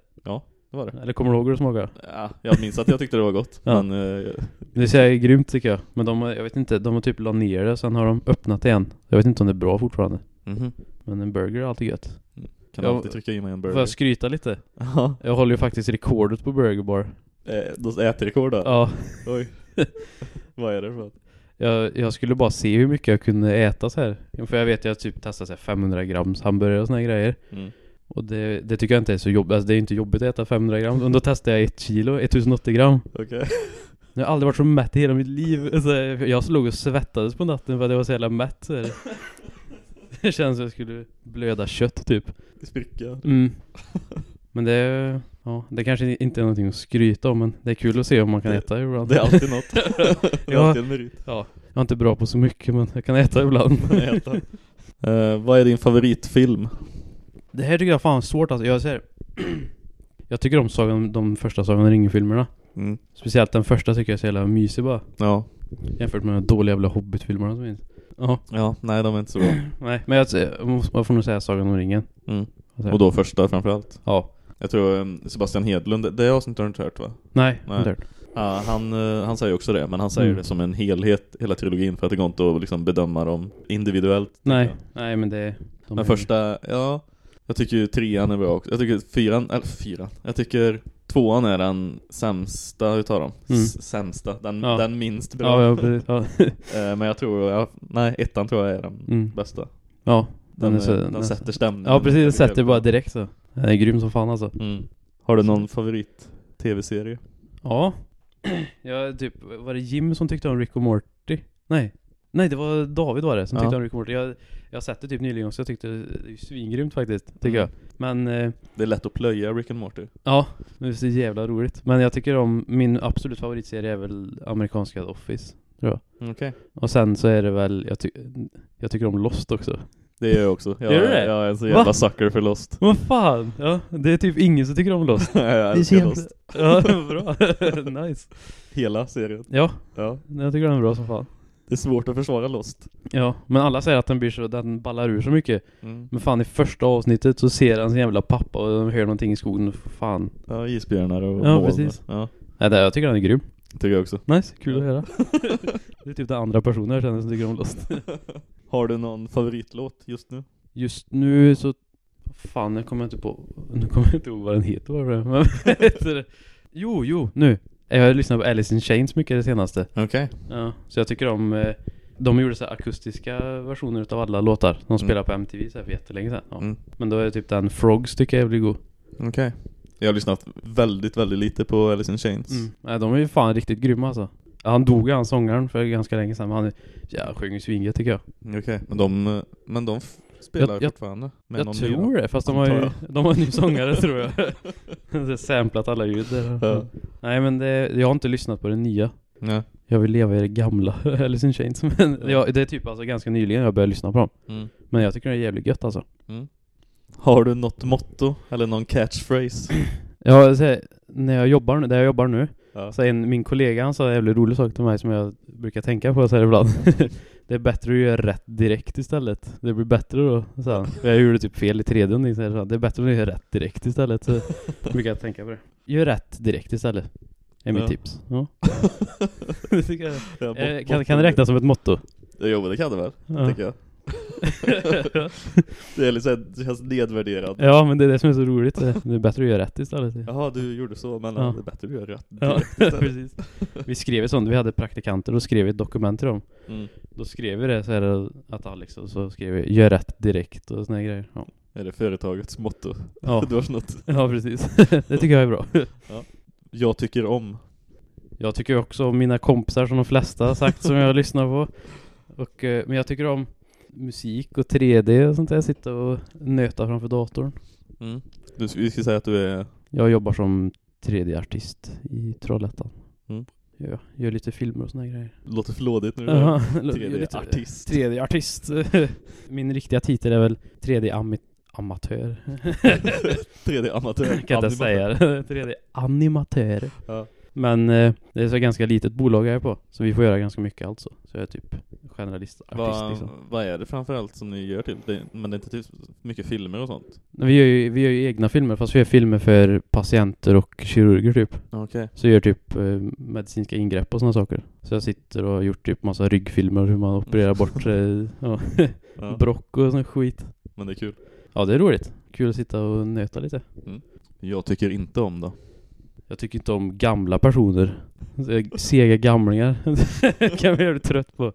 [SPEAKER 1] Det var det.
[SPEAKER 2] Eller kommer du ihåg hur det smakade?
[SPEAKER 1] Ja, jag minns att jag tyckte det var gott.
[SPEAKER 2] Ja.
[SPEAKER 1] Men eh,
[SPEAKER 2] Det ser grymt tycker jag. Men de, har- jag vet inte, de har typ la ner det sen har de öppnat igen. Jag vet inte om det är bra fortfarande.
[SPEAKER 1] mhm.
[SPEAKER 2] Men en burger är alltid gött.
[SPEAKER 1] kan
[SPEAKER 2] Ja,
[SPEAKER 1] alltid trycka i mig en
[SPEAKER 2] Får
[SPEAKER 1] burger.
[SPEAKER 2] jag skryta lite? <laughs>
[SPEAKER 1] Ja,
[SPEAKER 2] Jag håller ju faktiskt rekordet på Burger Bar.
[SPEAKER 1] eh, ätrekord då?
[SPEAKER 2] Ja.
[SPEAKER 1] Oj. <laughs> Vad är det för att?
[SPEAKER 2] Jag, jag skulle bara se hur mycket jag kunde äta så här. För jag vet jag typ testat så här 500 grams hamburgare och såna här grejer.
[SPEAKER 1] Mm.
[SPEAKER 2] Och det, det tycker jag inte är så jobbigt. Alltså det är inte jobbigt att äta 500 gram. Men då testade jag ett kilo, 1080 gram.
[SPEAKER 1] Okej. <laughs>
[SPEAKER 2] Jag har aldrig varit så mätt i hela mitt liv. Alltså, jag slog och svettades på natten för att jag var så jävla mätt. Så. <laughs> Det känns som jag skulle blöda kött typ.
[SPEAKER 1] Spricka.
[SPEAKER 2] Mm. <laughs> Men det ja, det kanske inte är någonting att skryta om men det är kul att se om man kan
[SPEAKER 1] Det-
[SPEAKER 2] äta ibland.
[SPEAKER 1] Det är alltid något. det är alltid en merit.
[SPEAKER 2] Ja, jag är inte bra på så mycket men jag kan äta ibland.
[SPEAKER 1] Äta. Eh, vad är din favoritfilm?
[SPEAKER 2] Det här tycker jag fan är svårt alltså. Jag säger <clears throat> Jag tycker om sagan, de första Sagan om ringen-filmerna.
[SPEAKER 1] Mm.
[SPEAKER 2] Speciellt den första tycker jag är så jävla mysig bara.
[SPEAKER 1] Ja.
[SPEAKER 2] Jämfört med de dåliga jävla Hobbit-filmerna som finns. Ja,
[SPEAKER 1] Ja, nej de är inte så bra. <clears throat>
[SPEAKER 2] nej. Men jag, jag, får nog säga Sagan om ringen.
[SPEAKER 1] Mm. Och då första framförallt.
[SPEAKER 2] Ja.
[SPEAKER 1] Jag tror eh, Sebastian Hedlund, det avsnittet har du inte hört va?
[SPEAKER 2] Nej,
[SPEAKER 1] Nej.
[SPEAKER 2] inte hört.
[SPEAKER 1] Ja, han, eh, han säger också det, men han säger
[SPEAKER 2] Mm.
[SPEAKER 1] det som en helhet, hela trilogin, för att det går inte att liksom bedöma dem individuellt.
[SPEAKER 2] Nej, nej men det... De
[SPEAKER 1] Men första, ja, jag tycker ju trean är bra också. Jag tycker fyran, eller fyran, jag tycker tvåan är den sämsta utav dem.
[SPEAKER 2] Mm.
[SPEAKER 1] Sämsta, den,
[SPEAKER 2] Ja.
[SPEAKER 1] den minst bra.
[SPEAKER 2] Ja, precis. Ja. <laughs>
[SPEAKER 1] Eh, Men jag tror, ja, nej, ettan tror jag är den
[SPEAKER 2] Mm.
[SPEAKER 1] bästa.
[SPEAKER 2] ja.
[SPEAKER 1] Den,
[SPEAKER 2] är så-
[SPEAKER 1] den
[SPEAKER 2] är-
[SPEAKER 1] sätter stämningen.
[SPEAKER 2] Ja, precis. Den sätter bara direkt så. Den är grym som fan alltså.
[SPEAKER 1] Mm. Har du någon favorit tv-serie?
[SPEAKER 2] Ja. <clears throat> Jag typ, var det Jim som tyckte om Rick och Morty? Nej. Nej, det var David var det som tyckte om Rick och Morty. Jag, jag har sett det typ nyligen också. Jag tyckte det är svingrymt faktiskt, tycker
[SPEAKER 1] Mm.
[SPEAKER 2] jag. Men, eh,
[SPEAKER 1] Det är lätt att plöja Rick and Morty.
[SPEAKER 2] ja, det är så jävla roligt. Men jag tycker om, min absolut favoritserie är väl amerikanska The Office.
[SPEAKER 1] Okej.
[SPEAKER 2] Och sen så är det väl, jag, ty jag tycker om Lost också.
[SPEAKER 1] Det gör jag också. Jag,
[SPEAKER 2] Gör du det?
[SPEAKER 1] jag är en så
[SPEAKER 2] Va?
[SPEAKER 1] jävla sucker för Lost.
[SPEAKER 2] Vad fan? Ja, det är typ ingen som tycker om Lost. <laughs>
[SPEAKER 1] jag
[SPEAKER 2] är så
[SPEAKER 1] älskar
[SPEAKER 2] jävla-
[SPEAKER 1] Lost.
[SPEAKER 2] Ja, <laughs> bra. <laughs> nice.
[SPEAKER 1] Hela serien.
[SPEAKER 2] Ja,
[SPEAKER 1] Ja.
[SPEAKER 2] jag tycker den är bra som fan.
[SPEAKER 1] Det är svårt att försvara Lost.
[SPEAKER 2] Ja, men alla säger att den blir så, den ballar ur så mycket.
[SPEAKER 1] Mm.
[SPEAKER 2] Men fan i första avsnittet så ser han sin jävla pappa och de hör någonting i skogen fan.
[SPEAKER 1] Ja, isbjörnar och
[SPEAKER 2] Ja,
[SPEAKER 1] moln.
[SPEAKER 2] precis.
[SPEAKER 1] Ja,
[SPEAKER 2] Nej, det, jag tycker den är grym.
[SPEAKER 1] tycker jag också.
[SPEAKER 2] Nice, kul att höra. <laughs> det är typ den andra personen jag känner som tycker om Lost. <laughs>
[SPEAKER 1] Har du någon favoritlåt just nu?
[SPEAKER 2] Just nu så, fan jag kommer inte på, nu kommer jag inte ihåg vad den heter bara för det. Men <laughs> vad heter det? Jo, jo, nu. Jag har lyssnat på Alice in Chains mycket det senaste.
[SPEAKER 1] Okej.
[SPEAKER 2] Ja, så jag tycker om eh, de gjorde så akustiska versioner utav alla låtar. De spelade på MTV så här för jättelänge sedan. Ja.
[SPEAKER 1] Mm.
[SPEAKER 2] Men då är det typ den Frogs tycker jag blir god.
[SPEAKER 1] Okej. Jag har lyssnat väldigt, väldigt lite på Alice in Chains.
[SPEAKER 2] Mm. Nej, de är ju fan riktigt grymma alltså. Han dog ju han sångaren för ganska länge sedan men han ja, han sjunger svinget tycker jag.
[SPEAKER 1] Okej, men de, men de spelar
[SPEAKER 2] Jag- jag-
[SPEAKER 1] fortfarande? Med
[SPEAKER 2] jag tror
[SPEAKER 1] ny,
[SPEAKER 2] det, fast de har ju, <laughs> de har en ny sångare tror jag. <laughs> De har samplat alla ljud där.
[SPEAKER 1] Ja.
[SPEAKER 2] Nej men det, jag har inte lyssnat på det nya.
[SPEAKER 1] Nej.
[SPEAKER 2] Jag vill leva i det gamla <laughs> Alice in Chains. Men
[SPEAKER 1] Ja.
[SPEAKER 2] ja, det är typ alltså ganska nyligen jag började lyssna på dem.
[SPEAKER 1] Mm.
[SPEAKER 2] Men jag tycker det är jävligt gött alltså.
[SPEAKER 1] Har du något motto eller någon catchphrase? <clears throat>
[SPEAKER 2] Ja, här, när jag jobbar där jag jobbar nu
[SPEAKER 1] Ja.
[SPEAKER 2] Så en, min kollega han sa en jävligt rolig sak till mig som jag brukar tänka på så här ibland. Det är bättre att göra rätt direkt istället. Det blir bättre då, sa han. Jag gjorde typ fel i tredje och så Det är bättre att göra rätt direkt istället. Så <laughs> brukar jag tänka på det. Gör rätt direkt istället. Är mitt
[SPEAKER 1] Ja.
[SPEAKER 2] tips. Ja. <laughs> jag.
[SPEAKER 1] Ja,
[SPEAKER 2] Eh, kan, kan det räknas som ett motto?
[SPEAKER 1] Jo, men det kan det väl,
[SPEAKER 2] Ja.
[SPEAKER 1] tycker jag. <laughs> Det är här, det känns nedvärderad.
[SPEAKER 2] ja, men det är det som är så roligt. Det är bättre att göra rätt istället.
[SPEAKER 1] Jaha, du gjorde så, men
[SPEAKER 2] Ja.
[SPEAKER 1] det är bättre att göra rätt
[SPEAKER 2] Ja, <laughs> precis. Vi skrev ett sånt, vi hade praktikanter och skrev ett dokument till dem.
[SPEAKER 1] Mm.
[SPEAKER 2] Då skrev vi det så här att Alex och så skrev vi gör rätt direkt och såna grejer. Ja,
[SPEAKER 1] Är det företagets motto?
[SPEAKER 2] ja. <laughs>
[SPEAKER 1] Du har
[SPEAKER 2] ja precis. det tycker jag är bra.
[SPEAKER 1] Jag tycker om.
[SPEAKER 2] Jag tycker också om mina kompisar som de flesta har sagt som jag lyssnar på. Och, eh, men jag tycker om musik och 3D och sånt där. Sitta och nöta framför datorn.
[SPEAKER 1] Mm. Du, vi ska säga att du är...
[SPEAKER 2] Jag jobbar som 3D-artist i Trollhättan.
[SPEAKER 1] Mm.
[SPEAKER 2] Ja, gör lite filmer och såna här grejer.
[SPEAKER 1] Låter flådigt nu.
[SPEAKER 2] Jaha,
[SPEAKER 1] 3D-artist.
[SPEAKER 2] 3D-artist. Min riktiga titel är väl 3D-amatör. <laughs>
[SPEAKER 1] 3D-amatör. <laughs>
[SPEAKER 2] kan inte säga det. <laughs> 3D-animatör.
[SPEAKER 1] Ja.
[SPEAKER 2] Men eh, det är så ganska litet bolag jag är på. Så vi får göra ganska mycket alltså. Så jag är typ generalistartist
[SPEAKER 1] Vad,
[SPEAKER 2] liksom.
[SPEAKER 1] vad är det framförallt som ni gör till? Det, men det är inte typ mycket filmer och sånt?
[SPEAKER 2] Vi gör, ju, vi gör ju egna filmer fast vi gör filmer för patienter och kirurger typ.
[SPEAKER 1] Okej.
[SPEAKER 2] Så jag gör typ eh, medicinska ingrepp och sådana saker. Så jag sitter och har gjort typ massa ryggfilmer hur man opererar bort <laughs> eh, ja, <laughs> brock och sån skit.
[SPEAKER 1] men det är kul.
[SPEAKER 2] Ja det är roligt. Kul att sitta och nöta lite.
[SPEAKER 1] Jag tycker inte om det.
[SPEAKER 2] Jag tycker inte om gamla personer. Sega gamlingar. <laughs> kan jag bli trött på.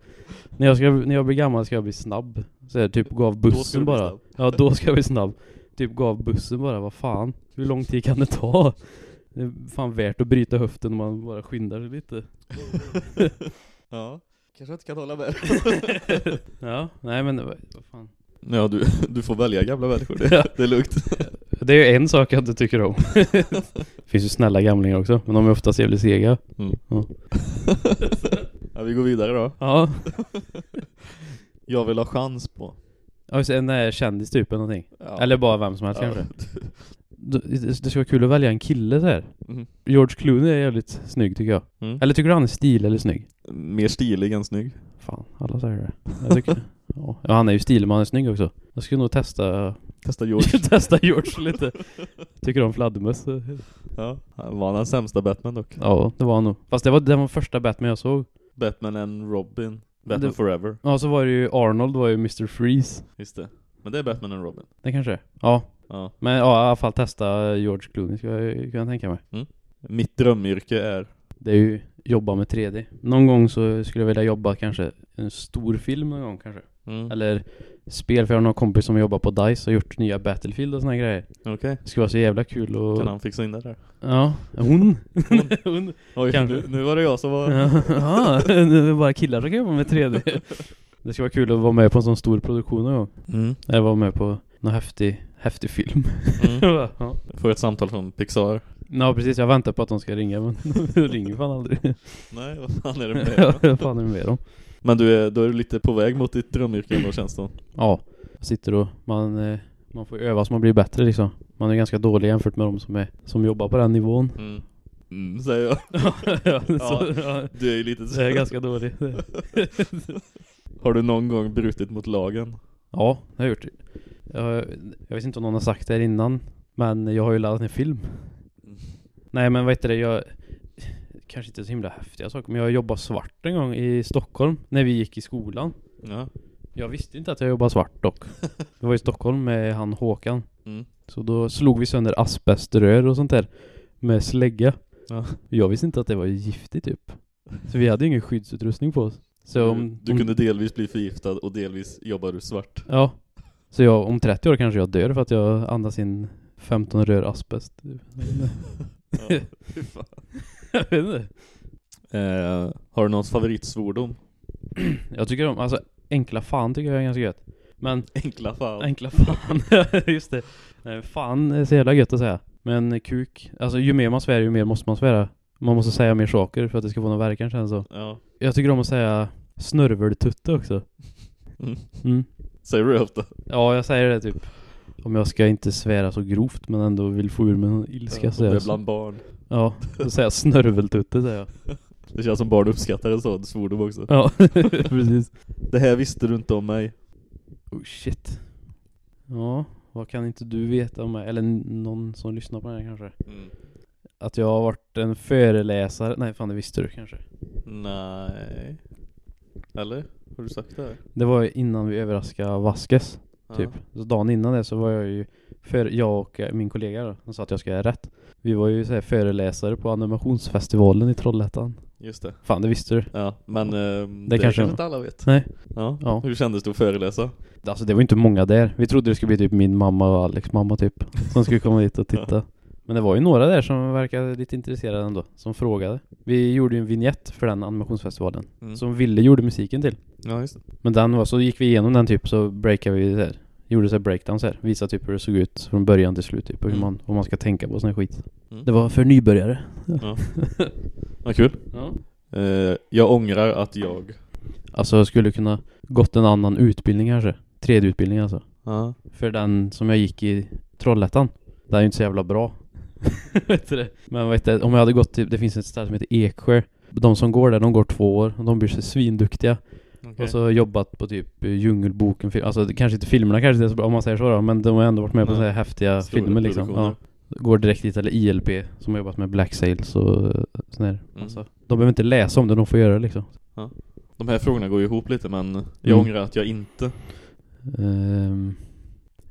[SPEAKER 2] När jag, ska, när jag blir gammal ska jag bli snabb. Så jag typ gå av bussen bara. Ja, då ska jag bli snabb. Typ gå av bussen bara, vad fan. Hur lång tid kan det ta? Det är fan värt att bryta höften om man bara skyndar sig lite. <laughs>
[SPEAKER 1] ja, kanske inte kan hålla med. <laughs>
[SPEAKER 2] ja, nej men vad fan.
[SPEAKER 1] ja, du, du får välja gamla människor. Det,
[SPEAKER 2] Ja.
[SPEAKER 1] det är lugnt.
[SPEAKER 2] Det är ju en sak jag inte tycker om. Det finns ju snälla gamlingar också, men de är oftast jävligt sega.
[SPEAKER 1] Mm.
[SPEAKER 2] Ja. <laughs>
[SPEAKER 1] ja, vi går vidare då.
[SPEAKER 2] Ja. <laughs>
[SPEAKER 1] Jag vill ha chans på.
[SPEAKER 2] Ja, just en där kändis typ eller någonting.
[SPEAKER 1] Ja.
[SPEAKER 2] Eller bara vem som helst
[SPEAKER 1] Ja.
[SPEAKER 2] kanske. Det skulle vara kul att välja en kille så här.
[SPEAKER 1] Mhm.
[SPEAKER 2] George Clooney är jävligt snygg tycker jag.
[SPEAKER 1] Mm.
[SPEAKER 2] Eller tycker du han är stilig eller snygg?
[SPEAKER 1] Mer stilig än snygg.
[SPEAKER 2] Fan, alla säger det. Jag tycker <laughs> ja. han är ju stilig men han är snygg också. Jag skulle nog testa
[SPEAKER 1] Testa George. <laughs>
[SPEAKER 2] testa George lite. Tycker om fladdermöss.
[SPEAKER 1] ja. Han var den sämsta Batman dock.
[SPEAKER 2] Ja, det var han nog. Fast det var den första Batman jag såg.
[SPEAKER 1] Batman and Robin. Batman
[SPEAKER 2] Det-
[SPEAKER 1] Forever.
[SPEAKER 2] Ja, så var det ju Arnold var ju Mr. Freeze.
[SPEAKER 1] Just det. Men det är Batman and Robin.
[SPEAKER 2] Det kanske är. Ja.
[SPEAKER 1] Ja.
[SPEAKER 2] Men ja, i alla fall testa George Clooney ska jag kunna tänka mig.
[SPEAKER 1] Mitt drömyrke är...
[SPEAKER 2] Det är ju jobba med 3D. Någon gång så skulle jag vilja jobba kanske en stor film någon gång kanske.
[SPEAKER 1] Mm.
[SPEAKER 2] Eller spel, för jag har någon kompis som jobbar på DICE och gjort nya Battlefield och såna här grejer.
[SPEAKER 1] Okej.
[SPEAKER 2] Det skulle vara så jävla kul och...
[SPEAKER 1] Kan han fixa in det där?
[SPEAKER 2] Ja, hon. <laughs> hon.
[SPEAKER 1] Oj,
[SPEAKER 2] Kanske.
[SPEAKER 1] nu, nu var det jag som var...
[SPEAKER 2] Ja, nu är det bara killar som kan jobba med 3D. Det skulle vara kul att vara med på en sån stor produktion någon gång.
[SPEAKER 1] Mm.
[SPEAKER 2] Eller vara med på någon häftig, häftig film.
[SPEAKER 1] Mm. <laughs>
[SPEAKER 2] ja.
[SPEAKER 1] Får ett samtal från Pixar.
[SPEAKER 2] ja, precis. Jag väntar på att de ska ringa, men <laughs> de ringer fan aldrig.
[SPEAKER 1] Nej, vad fan är det med
[SPEAKER 2] Ja,
[SPEAKER 1] det?
[SPEAKER 2] vad fan är det med dem?
[SPEAKER 1] Men du är, då är du lite på väg mot ditt drömyrke ändå känns det.
[SPEAKER 2] Ja, sitter och man, eh, man får öva så man blir bättre liksom. Man är ganska dålig jämfört med de som, är, som jobbar på den nivån.
[SPEAKER 1] Mm. Mm, säger jag. <laughs>
[SPEAKER 2] ja, <laughs> så, ja,
[SPEAKER 1] Du är ju lite så.
[SPEAKER 2] jag är ganska dålig. <laughs>
[SPEAKER 1] Har du någon gång brutit mot lagen?
[SPEAKER 2] Ja, det har jag gjort. Jag, jag vet inte om någon har sagt det här innan, men jag har ju laddat ner film. Nej men vad heter det, jag Kanske inte så himla häftiga saker, men jag jobbade svart en gång i Stockholm när vi gick i skolan.
[SPEAKER 1] Ja.
[SPEAKER 2] Jag visste inte att jag jobbade svart dock. <laughs> Jag var i Stockholm med han Håkan.
[SPEAKER 1] Mm.
[SPEAKER 2] Så då slog vi sönder asbeströr och sånt där med slägga.
[SPEAKER 1] Ja.
[SPEAKER 2] Jag visste inte att det var giftigt typ. Så vi hade ingen skyddsutrustning på oss. Så om,
[SPEAKER 1] du
[SPEAKER 2] om,
[SPEAKER 1] kunde delvis bli förgiftad och delvis jobbar du svart.
[SPEAKER 2] Ja. Så jag, om 30 år kanske jag dör för att jag andas in 15 rör asbest. <laughs>
[SPEAKER 1] Ja.
[SPEAKER 2] Jag vet inte.
[SPEAKER 1] eh, har du någon favoritsvordom? <clears throat>
[SPEAKER 2] Jag tycker om, alltså enkla fan tycker jag är ganska gött. Men <laughs>
[SPEAKER 1] Enkla fan.
[SPEAKER 2] Enkla fan, <laughs> just det. Nej, fan är så jävla gött att säga. Men kuk, alltså ju mer man svär ju mer måste man svära. Man måste säga mer saker för att det ska få någon verkan känns det så.
[SPEAKER 1] Ja.
[SPEAKER 2] Jag tycker om att säga snörveltutte också.
[SPEAKER 1] Mm. <laughs>
[SPEAKER 2] Mm.
[SPEAKER 1] Säger du det ofta?
[SPEAKER 2] Ja, jag säger det typ. Om jag ska inte svära så grovt men ändå vill få ur mig någon ilska så
[SPEAKER 1] och det är
[SPEAKER 2] jag
[SPEAKER 1] bland barn.
[SPEAKER 2] Ja, då säger jag snörveltutte säger jag.
[SPEAKER 1] Det känns som barn uppskattar en sån svordom också.
[SPEAKER 2] Ja, <laughs> precis.
[SPEAKER 1] Det här visste du inte om mig.
[SPEAKER 2] Oh shit. Ja, vad kan inte du veta om mig? Eller någon som lyssnar på den här kanske?
[SPEAKER 1] Mm.
[SPEAKER 2] Att jag har varit en föreläsare. Nej, fan det visste du kanske.
[SPEAKER 1] Nej. Eller? Har du sagt det här?
[SPEAKER 2] Det var ju innan vi överraskade Vaskes, typ. Så dagen innan det så var jag ju, för jag och min kollega då, som sa att jag ska göra rätt. Vi var ju så här föreläsare på animationsfestivalen i Trollhättan.
[SPEAKER 1] Just det.
[SPEAKER 2] Fan, det visste du.
[SPEAKER 1] Ja, men eh, det,
[SPEAKER 2] kanske-
[SPEAKER 1] kanske inte alla vet.
[SPEAKER 2] Nej.
[SPEAKER 1] Ja.
[SPEAKER 2] Ja.
[SPEAKER 1] Hur kändes det att föreläsa?
[SPEAKER 2] Alltså det var inte många där. Vi trodde det skulle bli typ min mamma och Alex mamma typ. Som skulle komma dit och <laughs> titta. Men det var ju några där som verkade lite intresserade ändå. Som frågade. Vi gjorde ju en vignett för den animationsfestivalen.
[SPEAKER 1] Mm.
[SPEAKER 2] Som Ville gjorde musiken till.
[SPEAKER 1] Ja, just det.
[SPEAKER 2] Men den var, så gick vi igenom den typ så breakade vi där. Gjorde så här breakdowns här. Visade typ hur det såg ut från början till slut typ. Och hur
[SPEAKER 1] Mm.
[SPEAKER 2] man, vad man ska tänka på sån här skit.
[SPEAKER 1] Mm.
[SPEAKER 2] Det var för nybörjare.
[SPEAKER 1] Ja. <laughs> Vad kul.
[SPEAKER 2] Ja.
[SPEAKER 1] Eh, jag ångrar att jag...
[SPEAKER 2] Alltså jag skulle kunna gått en annan utbildning kanske. Tredje utbildning alltså.
[SPEAKER 1] Ja.
[SPEAKER 2] För den som jag gick i Trollhättan. Den är ju inte så jävla bra. <laughs> vet du det? Men vet du, om jag hade gått till, det finns ett ställe som heter Eksjö. De som går där, de går två år och de blir så svinduktiga.
[SPEAKER 1] Okej.
[SPEAKER 2] Och så jobbat på typ Djungelboken, alltså kanske inte filmerna kanske inte är så bra om man säger så då, men de har ändå varit med på
[SPEAKER 1] Ja.
[SPEAKER 2] så här häftiga
[SPEAKER 1] Stora
[SPEAKER 2] filmer liksom. Ja. Går direkt dit, eller ILP som har jobbat med Black Sails och eh, sån här.
[SPEAKER 1] Mm.
[SPEAKER 2] Alltså, de behöver inte läsa om det, de får göra det liksom.
[SPEAKER 1] De här frågorna går ju ihop lite men jag
[SPEAKER 2] Mm.
[SPEAKER 1] ångrar att jag inte...
[SPEAKER 2] Ehm,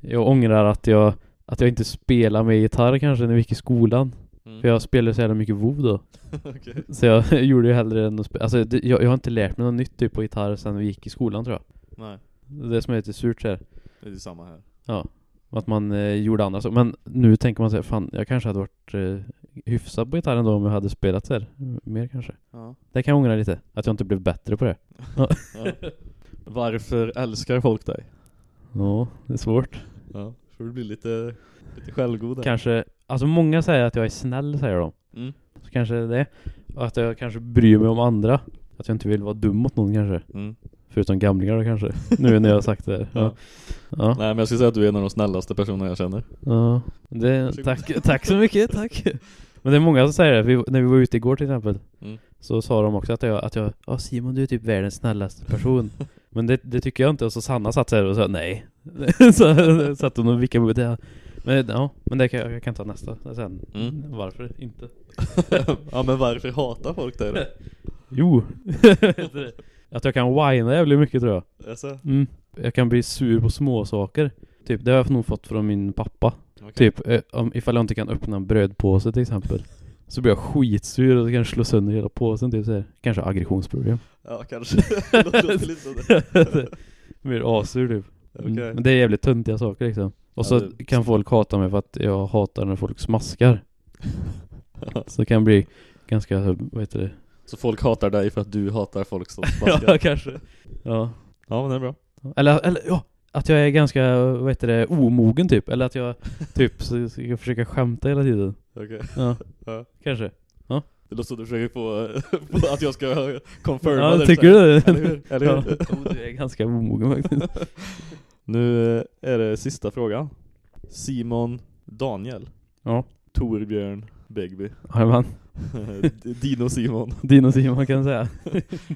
[SPEAKER 2] jag ångrar att jag, att jag inte spelar med gitarr kanske när vi gick i skolan.
[SPEAKER 1] Mm.
[SPEAKER 2] För jag spelade så jävla mycket WoW då. <laughs>
[SPEAKER 1] Okej.
[SPEAKER 2] Så jag <laughs> gjorde ju hellre än att spela. Alltså det, jag, jag har inte lärt mig något nytt typ på gitarr sen vi gick i skolan tror jag.
[SPEAKER 1] Nej,
[SPEAKER 2] Det är det som är lite surt här.
[SPEAKER 1] det är ju samma här.
[SPEAKER 2] Ja. Att man eh, gjorde andra saker. Men nu tänker man sig, fan jag kanske hade varit eh, hyfsad på gitarren då om jag hade spelat så här. Mer kanske.
[SPEAKER 1] Ja.
[SPEAKER 2] Det kan jag ångra lite. Att jag inte blev bättre på det. <laughs>
[SPEAKER 1] ja. Varför älskar folk dig?
[SPEAKER 2] Ja, det är svårt.
[SPEAKER 1] Ja. Får du bli lite, lite självgod där.
[SPEAKER 2] Kanske, alltså många säger att jag är snäll säger de.
[SPEAKER 1] Mm.
[SPEAKER 2] Så kanske det. Och att jag kanske bryr mig om andra. Att jag inte vill vara dum mot någon kanske.
[SPEAKER 1] Mm.
[SPEAKER 2] Förutom gamlingar då kanske. nu när jag har sagt det.
[SPEAKER 1] Ja.
[SPEAKER 2] Ja. Ja.
[SPEAKER 1] Nej men jag skulle säga att du är en av de snällaste personerna jag känner.
[SPEAKER 2] ja. Det, tack, tack så mycket, tack. Men det är många som säger det. Vi, när vi var ute igår till exempel.
[SPEAKER 1] Mm.
[SPEAKER 2] Så sa de också att jag, att jag, ja Simon du är typ världens snällaste person. <laughs> Men det, det tycker jag inte. Och så Sanna satt så här och sa nej. <laughs> så satt hon och vickade på det. Men ja, men det kan jag, jag kan ta nästa sen.
[SPEAKER 1] Mm.
[SPEAKER 2] Varför inte? <laughs>
[SPEAKER 1] ja men varför hatar folk dig då? <laughs>
[SPEAKER 2] Jo. att jag kan whina jävligt mycket tror jag.
[SPEAKER 1] Alltså,
[SPEAKER 2] Mm. Jag kan bli sur på små saker. Typ, det har jag nog fått från min pappa.
[SPEAKER 1] okej.
[SPEAKER 2] Typ, eh, om, ifall jag inte kan öppna en brödpåse till exempel. Så blir jag skitsur och kan slå sönder hela påsen typ såhär. Kanske aggressionsproblem.
[SPEAKER 1] Ja kanske. <laughs> Låter <laughs> lite som det.
[SPEAKER 2] blir asur typ. Mm.
[SPEAKER 1] Okej.
[SPEAKER 2] Men det är jävligt töntiga saker liksom. Och
[SPEAKER 1] Ja,
[SPEAKER 2] så
[SPEAKER 1] det-
[SPEAKER 2] kan folk hata mig för att jag hatar när folk smaskar. <laughs> Så det kan bli ganska, vad heter det?
[SPEAKER 1] Så folk hatar dig för att du hatar folk som
[SPEAKER 2] ja,
[SPEAKER 1] smaskar?
[SPEAKER 2] kanske. Ja.
[SPEAKER 1] ja men det är bra.
[SPEAKER 2] Eller, eller ja, att jag är ganska, vad heter det, omogen typ. Eller att jag typ ska försöka skämta hela tiden.
[SPEAKER 1] Okej.
[SPEAKER 2] Ja,
[SPEAKER 1] Ja.
[SPEAKER 2] kanske.
[SPEAKER 1] Låter som du försöker <laughs> få, att jag ska confirma
[SPEAKER 2] Ja,
[SPEAKER 1] det.
[SPEAKER 2] tycker du?
[SPEAKER 1] Eller hur? <laughs> Eller
[SPEAKER 2] Ja,
[SPEAKER 1] hur?
[SPEAKER 2] jo, du är ganska omogen faktiskt. <laughs>
[SPEAKER 1] Nu är det sista frågan. Simon Daniel.
[SPEAKER 2] Ja.
[SPEAKER 1] Torbjörn Begby.
[SPEAKER 2] Jajamän.
[SPEAKER 1] Dino Simon.
[SPEAKER 2] Dino Simon kan jag säga.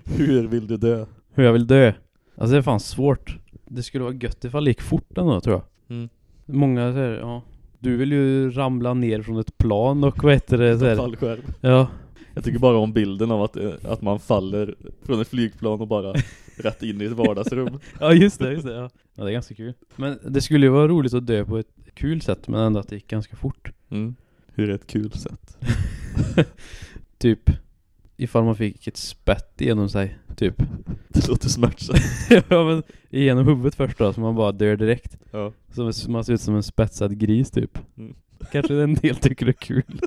[SPEAKER 1] Hur vill du dö?
[SPEAKER 2] Hur jag vill dö. Alltså det är fan svårt. Det skulle vara gött ifall det gick fort ändå tror jag.
[SPEAKER 1] Mm.
[SPEAKER 2] Många säger, ja. Du vill ju ramla ner från ett plan och vad heter det? Så här.
[SPEAKER 1] Fallskärm.
[SPEAKER 2] Ja.
[SPEAKER 1] Jag tycker bara om bilden av att, eh, att man faller från ett flygplan och bara <laughs> rätt in i ett vardagsrum. <laughs>
[SPEAKER 2] ja, just det, just det. Ja. ja, det är ganska kul. Men det skulle ju vara roligt att dö på ett kul sätt, men ändå att det gick ganska fort.
[SPEAKER 1] Mm. Hur är ett kul sätt? <laughs>
[SPEAKER 2] Typ, ifall man fick ett spett genom sig, typ.
[SPEAKER 1] Det låter smärtsamt.
[SPEAKER 2] ja men genom huvudet först då, så man bara dör direkt.
[SPEAKER 1] Ja.
[SPEAKER 2] Så man ser ut som en spetsad gris typ.
[SPEAKER 1] Mm.
[SPEAKER 2] Kanske en del tycker det är kul. <laughs>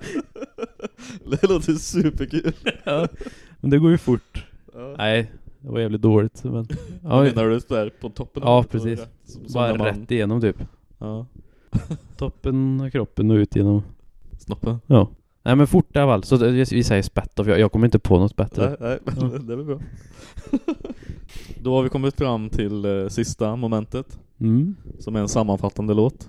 [SPEAKER 1] Det låter superkul.
[SPEAKER 2] ja. Men det går ju fort.
[SPEAKER 1] Ja.
[SPEAKER 2] Nej, det var jävligt dåligt. Men, <laughs> ja,
[SPEAKER 1] menar du där på toppen?
[SPEAKER 2] Ja, precis.
[SPEAKER 1] Som, som
[SPEAKER 2] bara
[SPEAKER 1] man-
[SPEAKER 2] rätt igenom typ.
[SPEAKER 1] Ja. <laughs>
[SPEAKER 2] Toppen av kroppen och ut genom.
[SPEAKER 1] Snoppen?
[SPEAKER 2] Ja. Nej men fort i alla fall. Så vi säger spett för jag, jag kommer inte på något bättre.
[SPEAKER 1] Nej, nej men
[SPEAKER 2] Ja.
[SPEAKER 1] det är väl bra. Då har vi kommit fram till eh, sista momentet.
[SPEAKER 2] Mm.
[SPEAKER 1] Som är en sammanfattande låt.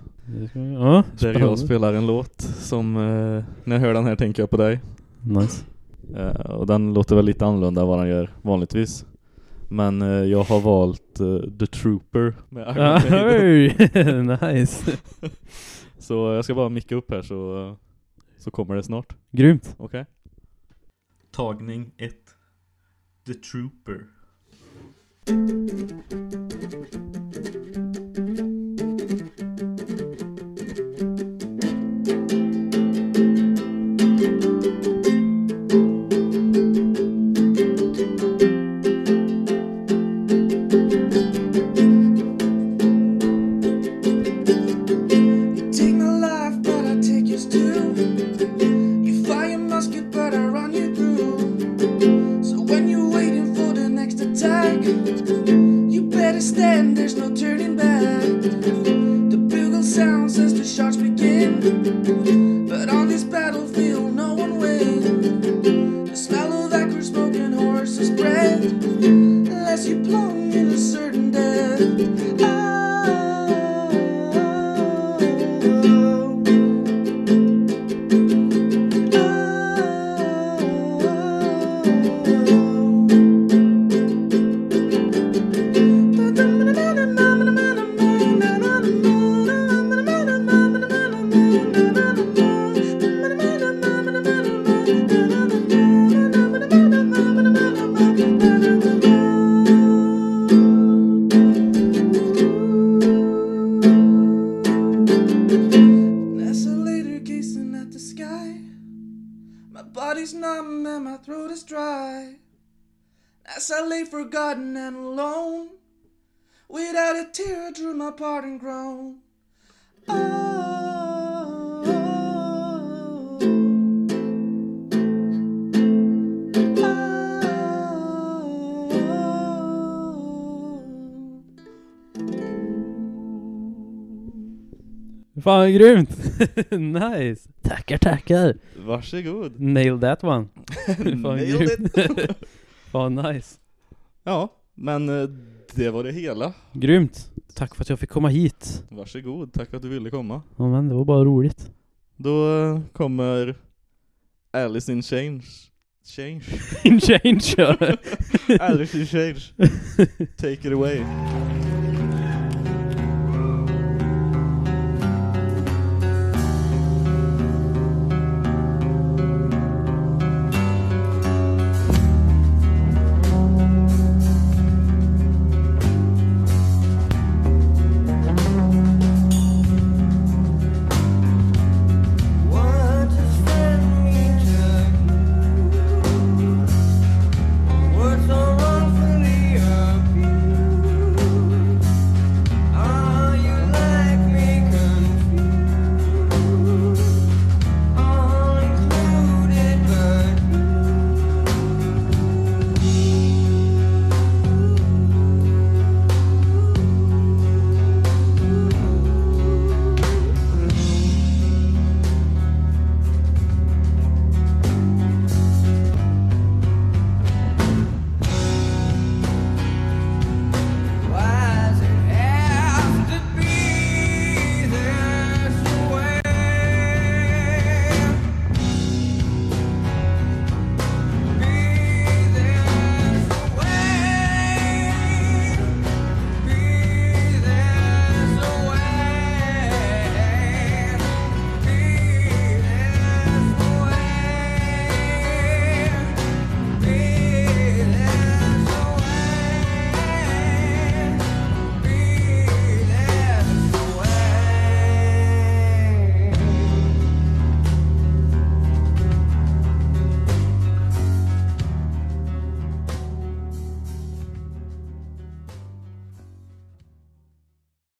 [SPEAKER 2] Ja,
[SPEAKER 1] Där jag spelar en låt som, eh, när jag hör den här tänker jag på dig.
[SPEAKER 2] Nice.
[SPEAKER 1] Eh, och den låter väl lite annorlunda än vad den gör vanligtvis. Men eh, jag har valt eh, The Trooper med Iron. <laughs>
[SPEAKER 2] Oj, <laughs> nice. <laughs>
[SPEAKER 1] Så jag ska bara micka upp här så, eh, så kommer det snart.
[SPEAKER 2] Grymt.
[SPEAKER 1] Okej? Tagning 1 The Trooper
[SPEAKER 3] as you plunge. My parting groan.
[SPEAKER 2] Fan grymt! <laughs> nice! Tackar, tackar!
[SPEAKER 1] Varsågod
[SPEAKER 2] Nail that one! <laughs> Fan
[SPEAKER 1] Nailed
[SPEAKER 2] grymt! <laughs> Fan nice!
[SPEAKER 1] Ja, men eh, det var det hela
[SPEAKER 2] Grymt! Tack för att jag fick komma hit.
[SPEAKER 1] Varsågod, tack att du ville komma
[SPEAKER 2] Ja men det var bara roligt.
[SPEAKER 1] Då eh, kommer Alice in Change Change <laughs>
[SPEAKER 2] In change ja. <laughs>
[SPEAKER 1] Alice in Change <laughs> Take it away